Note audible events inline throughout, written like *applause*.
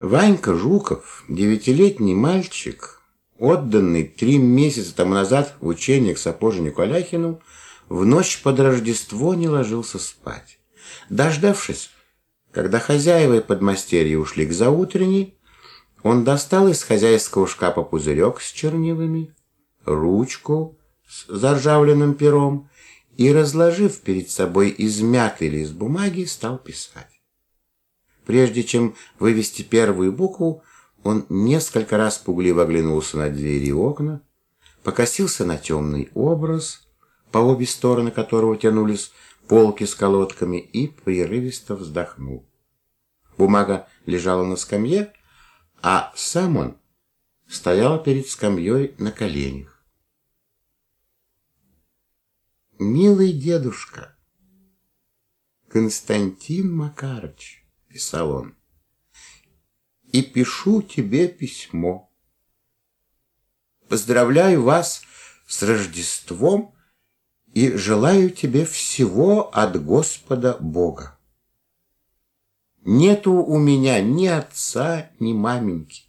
Ванька Жуков, девятилетний мальчик, отданный три месяца тому назад в учение к сапожнику Аляхину, в ночь под Рождество не ложился спать. Дождавшись, когда хозяева и подмастерья ушли к заутренней, он достал из хозяйского шкафа пузырек с чернилами, ручку с заржавленным пером и, разложив перед собой измятый лист бумаги, стал писать. Прежде чем вывести первую букву, он несколько раз пугливо оглянулся на двери и окна, покосился на темный образ, по обе стороны которого тянулись полки с колодками, и прерывисто вздохнул. Бумага лежала на скамье, а сам он стоял перед скамьей на коленях. «Милый дедушка, Константин Макарыч, — писал он, — «и пишу тебе письмо. Поздравляю вас с Рождеством и желаю тебе всего от Господа Бога. Нету у меня ни отца, ни маменьки.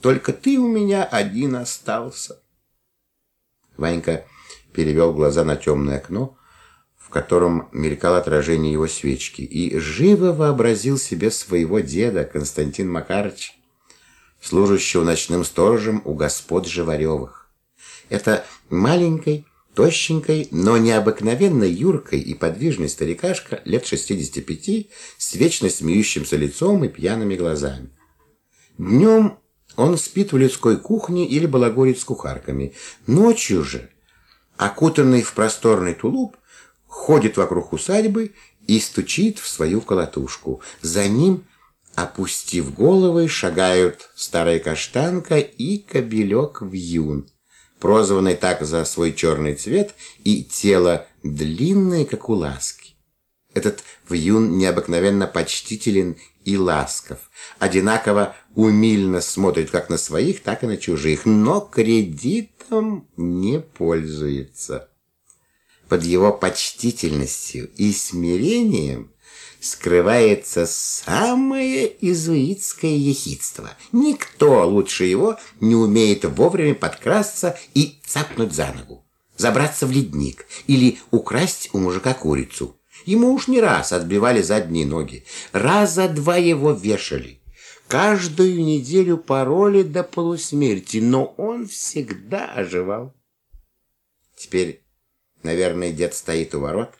Только ты у меня один остался. Ванька перевел глаза на темное окно, в котором мелькало отражение его свечки, и живо вообразил себе своего деда Константин Макарыч, служащего ночным сторожем у господ Живаревых. Это маленькой, тощенькой, но необыкновенно юркой и подвижной старикашка лет 65 с вечно смеющимся лицом и пьяными глазами. Днем он спит в людской кухне или балагорит с кухарками. Ночью же, окутанный в просторный тулуп, ходит вокруг усадьбы и стучит в свою колотушку. За ним, опустив головы, шагают старая каштанка и кобелек вьюн, прозванный так за свой черный цвет и тело длинное, как у ласки. Этот вьюн необыкновенно почтителен и ласков, одинаково умильно смотрит как на своих, так и на чужих, но кредитом не пользуется. Под его почтительностью и смирением скрывается самое изуитское ехидство. Никто лучше его не умеет вовремя подкрасться и цапнуть за ногу, забраться в ледник или украсть у мужика курицу. Ему уж не раз отбивали задние ноги, раза два его вешали. Каждую неделю пароли до полусмерти, но он всегда оживал. Теперь Наверное, дед стоит у ворот,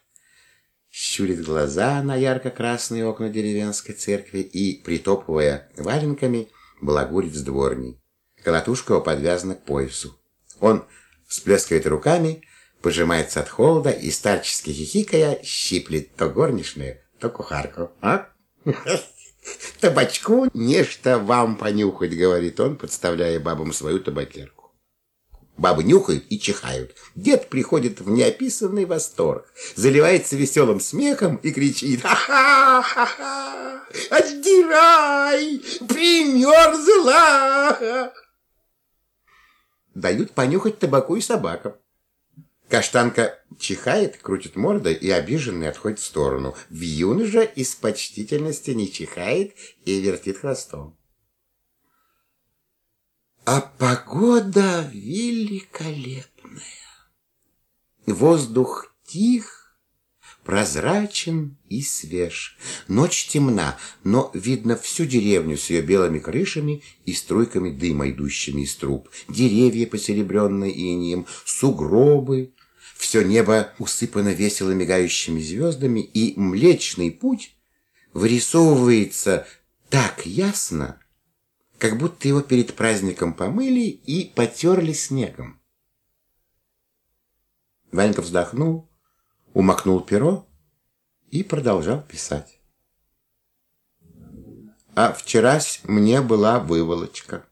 щурит глаза на ярко-красные окна деревенской церкви и, притопывая валенками, балагурит с дворней. Колотушка его подвязана к поясу. Он всплескивает руками, пожимается от холода и, старчески хихикая, щиплет то горничную, то кухарку. «А? *laughs* Табачку нечто вам понюхать», — говорит он, подставляя бабам свою табакерку. Бабы нюхают и чихают. Дед приходит в неописанный восторг, заливается веселым смехом и кричит «Ха-ха-ха! Отдирай! Примерзла!» Дают понюхать табаку и собакам. Каштанка чихает, крутит мордой и обиженный отходит в сторону. Вьюн же из почтительности не чихает и вертит хвостом. А погода великолепная. Воздух тих, прозрачен и свеж. Ночь темна, но видно всю деревню с ее белыми крышами и струйками дыма, идущими из труб. Деревья, посеребренные инием, сугробы. Все небо усыпано весело мигающими звездами, и Млечный Путь вырисовывается так ясно, как будто его перед праздником помыли и потерли снегом. Ванька вздохнул, умокнул перо и продолжал писать. А вчерась мне была выволочка.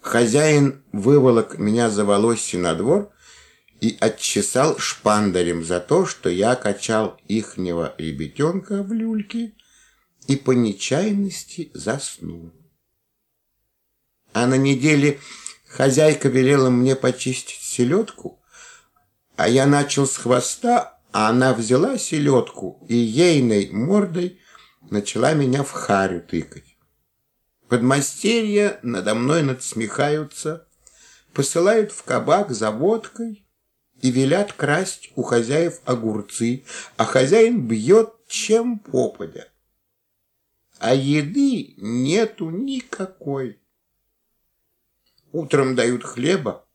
Хозяин выволок меня за волосы на двор и отчесал шпандарем за то, что я качал ихнего ребятенка в люльке и по нечаянности заснул. А на неделе хозяйка велела мне почистить селедку, а я начал с хвоста, а она взяла селедку и ейной мордой начала меня в харю тыкать. Подмастерья надо мной надсмехаются, посылают в кабак за водкой и велят красть у хозяев огурцы, а хозяин бьет чем попадя. А еды нету никакой. Утром дают хлеба,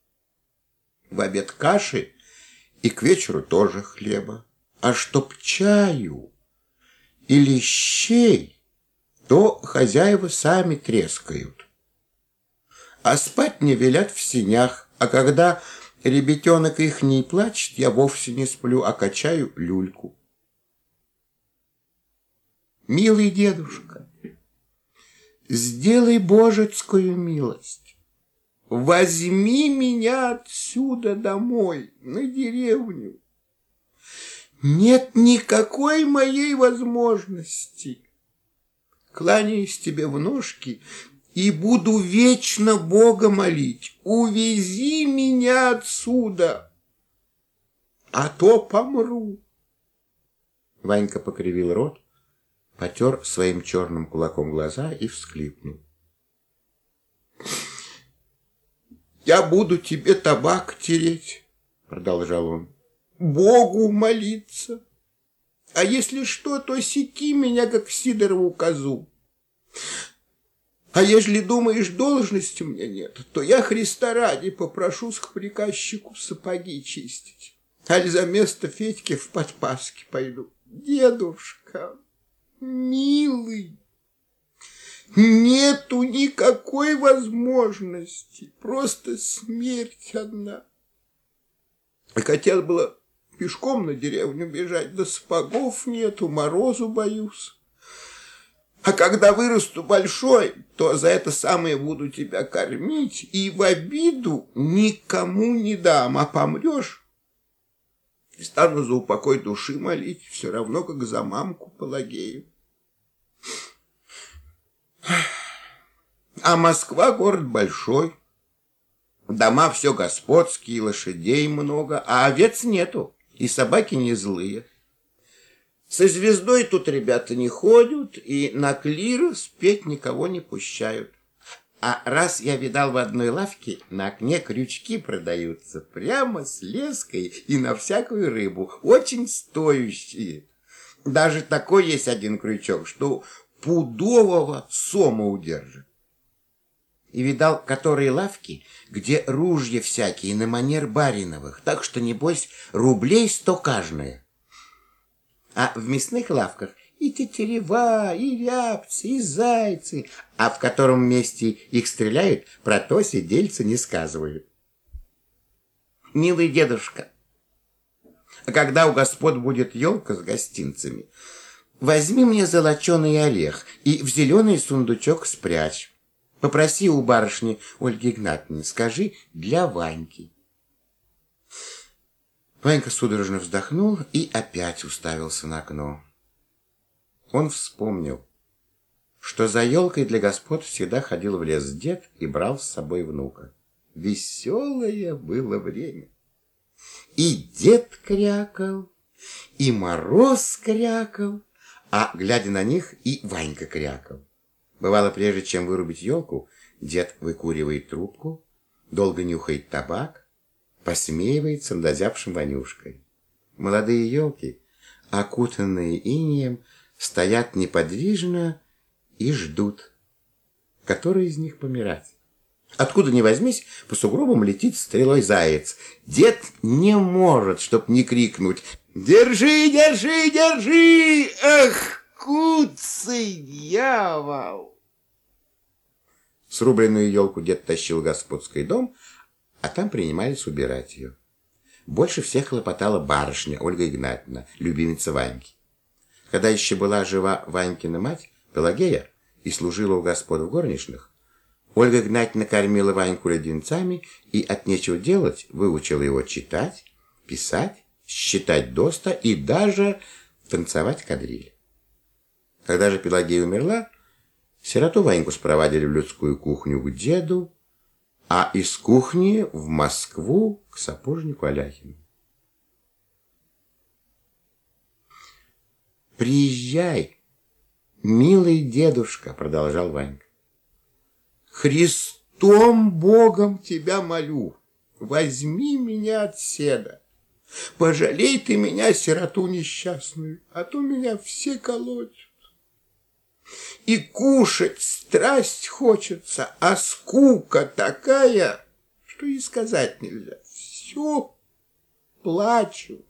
в обед каши и к вечеру тоже хлеба. А чтоб чаю или щей, то хозяева сами трескают. А спать не велят в синях, а когда ребятенок их не плачет, я вовсе не сплю, а качаю люльку. Милый дедушка, сделай божецкую милость. Возьми меня отсюда домой, на деревню. Нет никакой моей возможности. Кланяюсь тебе в ножки и буду вечно Бога молить. Увези меня отсюда, а то помру. Ванька покривил рот, потер своим черным кулаком глаза и всклипнул. «Я буду тебе табак тереть», — продолжал он. Богу молиться. А если что, то секи меня, как Сидорову козу. А если думаешь, должности у меня нет, то я Христа ради попрошусь к приказчику сапоги чистить. Аль за место Федьки в подпаске пойду. Дедушка, милый, нету никакой возможности, просто смерть одна. А хотел было Пешком на деревню бежать, да сапогов нету, морозу боюсь. А когда вырасту большой, то за это самое буду тебя кормить и в обиду никому не дам, а помрешь и стану за упокой души молить, все равно, как за мамку Пелагею. А Москва город большой, дома все господские, лошадей много, а овец нету и собаки не злые. Со звездой тут ребята не ходят, и на клир спеть никого не пущают. А раз я видал в одной лавке, на окне крючки продаются, прямо с леской и на всякую рыбу, очень стоящие. Даже такой есть один крючок, что пудового сома удержит и видал которые лавки, где ружья всякие на манер бариновых, так что, небось, рублей сто каждая. А в мясных лавках и тетерева, и рябцы, и зайцы, а в котором месте их стреляют, про то сидельцы не сказывают. Милый дедушка, когда у господ будет елка с гостинцами, возьми мне золоченый орех и в зеленый сундучок спрячь. Попроси у барышни Ольги Игнатьевны, скажи для Ваньки. Ванька судорожно вздохнул и опять уставился на окно. Он вспомнил, что за елкой для господ всегда ходил в лес дед и брал с собой внука. Веселое было время. И дед крякал, и мороз крякал, а, глядя на них, и Ванька крякал. Бывало, прежде чем вырубить елку, дед выкуривает трубку, долго нюхает табак, посмеивается над озябшим вонюшкой. Молодые елки, окутанные инеем, стоят неподвижно и ждут, который из них помирать. Откуда ни возьмись, по сугробам летит стрелой заяц. Дед не может, чтоб не крикнуть «Держи, держи, держи! Эх!» Куцый дьявол! Срубленную елку дед тащил в господский дом, а там принимались убирать ее. Больше всех хлопотала барышня Ольга Игнатьевна, любимица Ваньки. Когда еще была жива Ванькина мать, Пелагея, и служила у господ в горничных, Ольга Игнатьевна кормила Ваньку леденцами и от нечего делать выучила его читать, писать, считать доста и даже танцевать кадриль. Когда же Пелагея умерла, сироту Ваньку спровадили в людскую кухню к деду, а из кухни в Москву к сапожнику Аляхину. «Приезжай, милый дедушка», — продолжал Ванька. Христом Богом тебя молю, возьми меня от седа. Пожалей ты меня, сироту несчастную, а то меня все колотят. И кушать страсть хочется, а скука такая, что и сказать нельзя. Все плачу.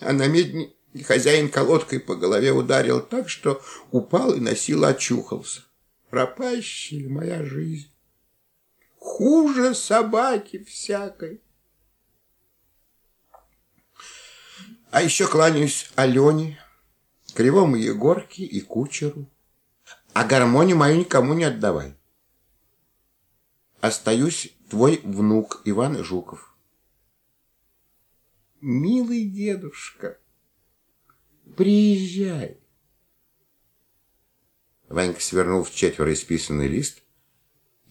А на медне хозяин колодкой по голове ударил так, что упал и на силу очухался. Пропащая моя жизнь. Хуже собаки всякой. А еще кланяюсь Алене, Кривому Егорке и кучеру. А гармонию мою никому не отдавай. Остаюсь твой внук Иван Жуков. Милый дедушка, приезжай. Ванька свернул в четверо исписанный лист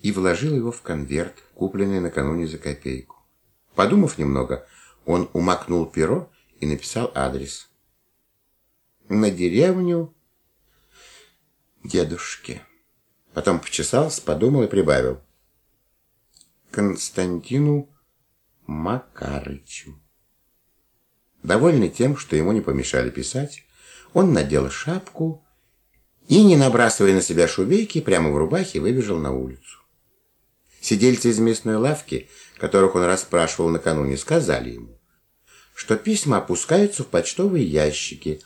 и вложил его в конверт, купленный накануне за копейку. Подумав немного, он умакнул перо и написал адрес. На деревню дедушки. Потом почесался, подумал и прибавил. Константину Макарычу. Довольный тем, что ему не помешали писать, он надел шапку и, не набрасывая на себя шубейки, прямо в рубахе выбежал на улицу. Сидельцы из местной лавки, которых он расспрашивал накануне, сказали ему, что письма опускаются в почтовые ящики,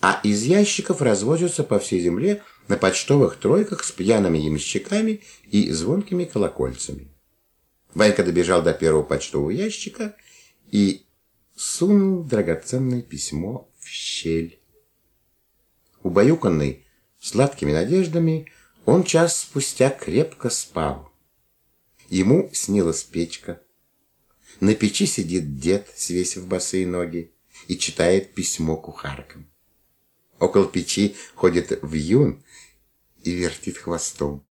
а из ящиков развозятся по всей земле на почтовых тройках с пьяными ямщиками и звонкими колокольцами. Ванька добежал до первого почтового ящика и сунул драгоценное письмо в щель. Убаюканный сладкими надеждами, он час спустя крепко спал. Ему снилась печка, на печи сидит дед, свесив босые ноги, и читает письмо кухаркам. Около печи ходит вьюн и вертит хвостом.